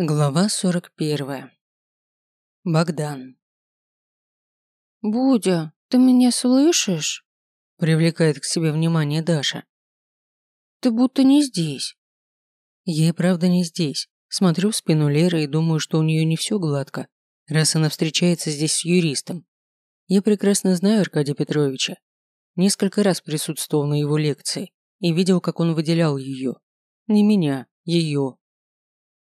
Глава 41. Богдан. «Будя, ты меня слышишь?» Привлекает к себе внимание Даша. «Ты будто не здесь». Я и правда не здесь. Смотрю в спину Леры и думаю, что у нее не все гладко, раз она встречается здесь с юристом. Я прекрасно знаю Аркадия Петровича. Несколько раз присутствовал на его лекции и видел, как он выделял ее. Не меня, ее.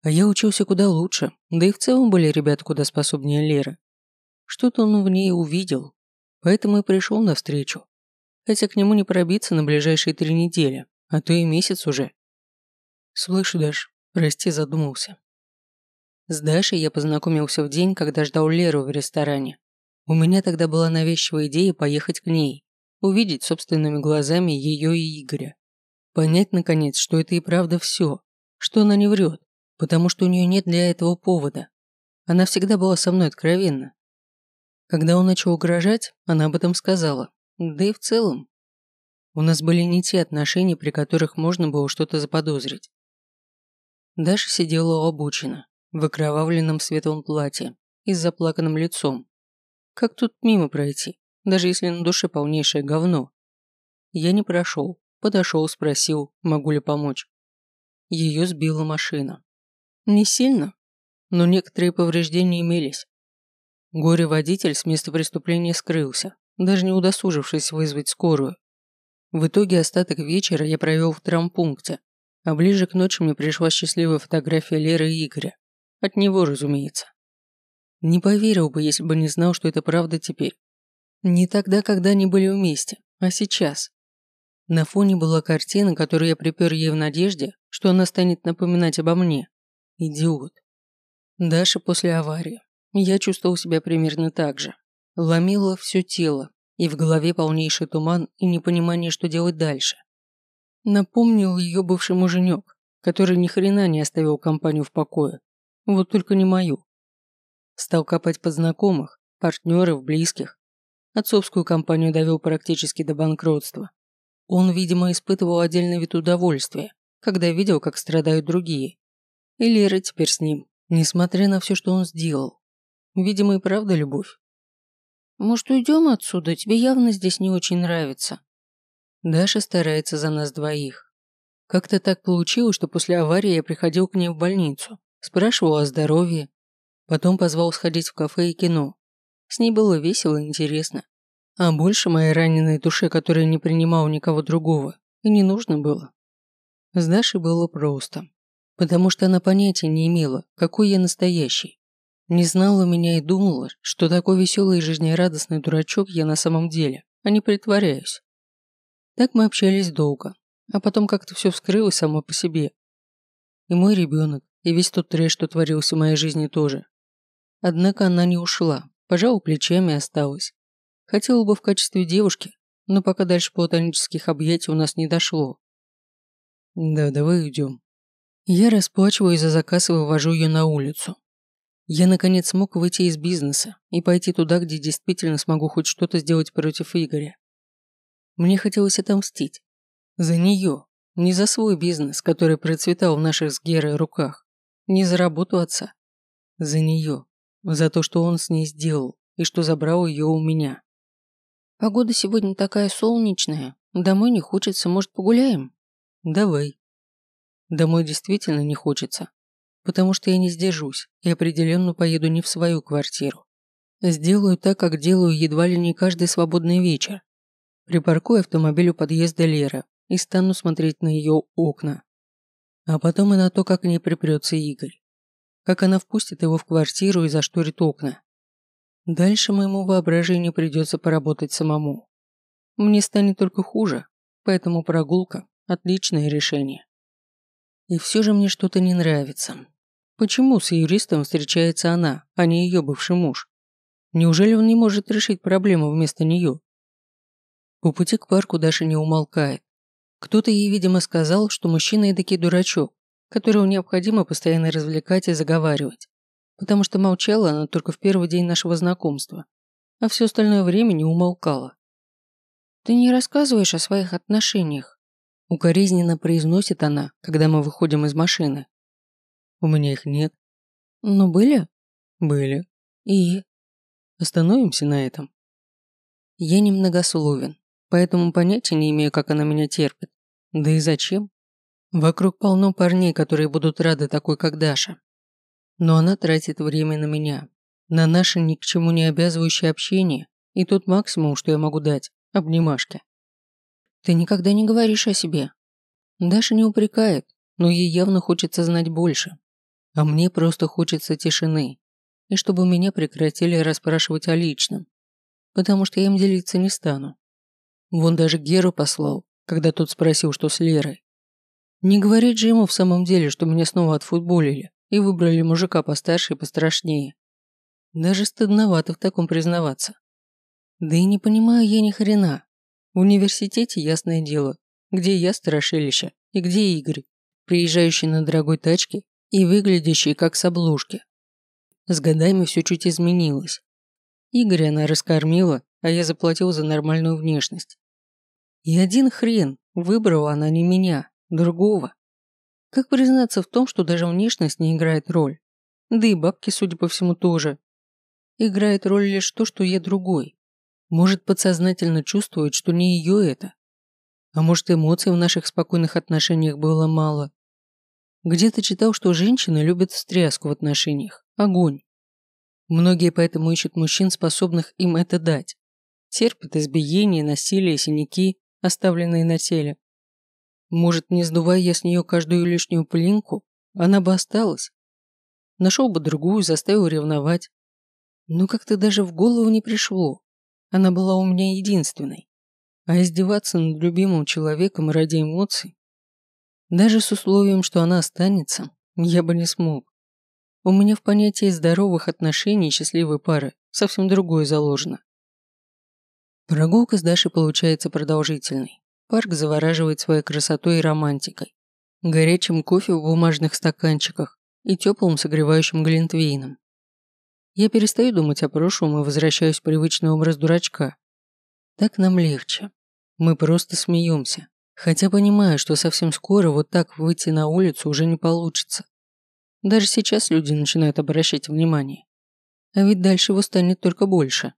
А я учился куда лучше, да и в целом были ребята куда способнее Леры. Что-то он в ней увидел, поэтому и пришел навстречу. Хотя к нему не пробиться на ближайшие три недели, а то и месяц уже. Слышу, Даш, прости, задумался. С Дашей я познакомился в день, когда ждал Леру в ресторане. У меня тогда была навязчивая идея поехать к ней, увидеть собственными глазами ее и Игоря. Понять, наконец, что это и правда все, что она не врет, потому что у нее нет для этого повода. Она всегда была со мной откровенна. Когда он начал угрожать, она об этом сказала. Да и в целом. У нас были не те отношения, при которых можно было что-то заподозрить. Даша сидела у обочины, в окровавленном светлом платье и с заплаканным лицом. Как тут мимо пройти, даже если на душе полнейшее говно? Я не прошел, подошел, спросил, могу ли помочь. Ее сбила машина. Не сильно, но некоторые повреждения имелись. Горе-водитель с места преступления скрылся, даже не удосужившись вызвать скорую. В итоге остаток вечера я провел в травмпункте, а ближе к ночи мне пришла счастливая фотография Леры и Игоря. От него, разумеется. Не поверил бы, если бы не знал, что это правда теперь. Не тогда, когда они были вместе, а сейчас. На фоне была картина, которую я припер ей в надежде, что она станет напоминать обо мне. Идиот. Даша после аварии. Я чувствовал себя примерно так же. Ломило все тело, и в голове полнейший туман и непонимание, что делать дальше. Напомнил ее бывший муженек, который ни хрена не оставил компанию в покое. Вот только не мою. Стал копать под знакомых, партнеров, близких. Отцовскую компанию довел практически до банкротства. Он, видимо, испытывал отдельный вид удовольствия, когда видел, как страдают другие. И Лера теперь с ним, несмотря на все, что он сделал. Видимо, и правда любовь. «Может, уйдем отсюда? Тебе явно здесь не очень нравится». Даша старается за нас двоих. Как-то так получилось, что после аварии я приходил к ней в больницу, спрашивал о здоровье, потом позвал сходить в кафе и кино. С ней было весело и интересно. А больше моей раненой душе, которая не принимала никого другого, и не нужно было. С Дашей было просто потому что она понятия не имела, какой я настоящий. Не знала меня и думала, что такой веселый и жизнерадостный дурачок я на самом деле, а не притворяюсь. Так мы общались долго, а потом как-то все вскрылось само по себе. И мой ребенок, и весь тот трэш, что творился в моей жизни тоже. Однако она не ушла, пожала плечами и осталась. Хотела бы в качестве девушки, но пока дальше платонических объятий у нас не дошло. Да, давай уйдем. Я расплачиваю за заказ и вывожу ее на улицу. Я наконец смог выйти из бизнеса и пойти туда, где действительно смогу хоть что-то сделать против Игоря. Мне хотелось отомстить. За нее. Не за свой бизнес, который процветал в наших с Герой руках. Не за работу отца. За нее. За то, что он с ней сделал и что забрал ее у меня. Погода сегодня такая солнечная. Домой не хочется, может, погуляем? Давай. Домой действительно не хочется, потому что я не сдержусь и определенно поеду не в свою квартиру. Сделаю так, как делаю едва ли не каждый свободный вечер. Припаркую автомобиль у подъезда Леры и стану смотреть на ее окна. А потом и на то, как к ней припрется Игорь. Как она впустит его в квартиру и зашторит окна. Дальше моему воображению придется поработать самому. Мне станет только хуже, поэтому прогулка – отличное решение. И все же мне что-то не нравится. Почему с юристом встречается она, а не ее бывший муж? Неужели он не может решить проблему вместо нее? По пути к парку Даша не умолкает. Кто-то ей, видимо, сказал, что мужчина эдакий дурачок, которого необходимо постоянно развлекать и заговаривать. Потому что молчала она только в первый день нашего знакомства, а все остальное время не умолкала. «Ты не рассказываешь о своих отношениях?» Укоризненно произносит она, когда мы выходим из машины. У меня их нет. Но были? Были. И? Остановимся на этом. Я немногословен, поэтому понятия не имею, как она меня терпит. Да и зачем? Вокруг полно парней, которые будут рады такой, как Даша. Но она тратит время на меня, на наше ни к чему не обязывающее общение и тот максимум, что я могу дать – обнимашки. Ты никогда не говоришь о себе. Даша не упрекает, но ей явно хочется знать больше. А мне просто хочется тишины, и чтобы меня прекратили расспрашивать о личном, потому что я им делиться не стану. Вон даже Геру послал, когда тот спросил, что с Лерой. Не говорит же ему в самом деле, что меня снова отфутболили и выбрали мужика постарше и пострашнее. Даже стыдновато в таком признаваться. Да и не понимаю я ни хрена. В университете, ясное дело, где я страшилище и где Игорь, приезжающий на дорогой тачке и выглядящий как с обложки. С годами все чуть изменилось. Игоря она раскормила, а я заплатил за нормальную внешность. И один хрен, выбрала она не меня, другого. Как признаться в том, что даже внешность не играет роль? Да и бабки, судя по всему, тоже. Играет роль лишь то, что я другой. Может подсознательно чувствует, что не ее это. А может эмоций в наших спокойных отношениях было мало. Где-то читал, что женщины любят встряску в отношениях, огонь. Многие поэтому ищут мужчин, способных им это дать. Терпят избиение, насилие, синяки, оставленные на теле. Может, не сдувая я с нее каждую лишнюю пылинку, она бы осталась. Нашел бы другую, заставил ревновать. Но как-то даже в голову не пришло. Она была у меня единственной. А издеваться над любимым человеком ради эмоций? Даже с условием, что она останется, я бы не смог. У меня в понятии здоровых отношений и счастливой пары совсем другое заложено. Прогулка с Дашей получается продолжительной. Парк завораживает своей красотой и романтикой, горячим кофе в бумажных стаканчиках и теплым согревающим глинтвейном. Я перестаю думать о прошлом и возвращаюсь в привычный образ дурачка. Так нам легче. Мы просто смеемся. Хотя понимаю, что совсем скоро вот так выйти на улицу уже не получится. Даже сейчас люди начинают обращать внимание. А ведь дальше его станет только больше.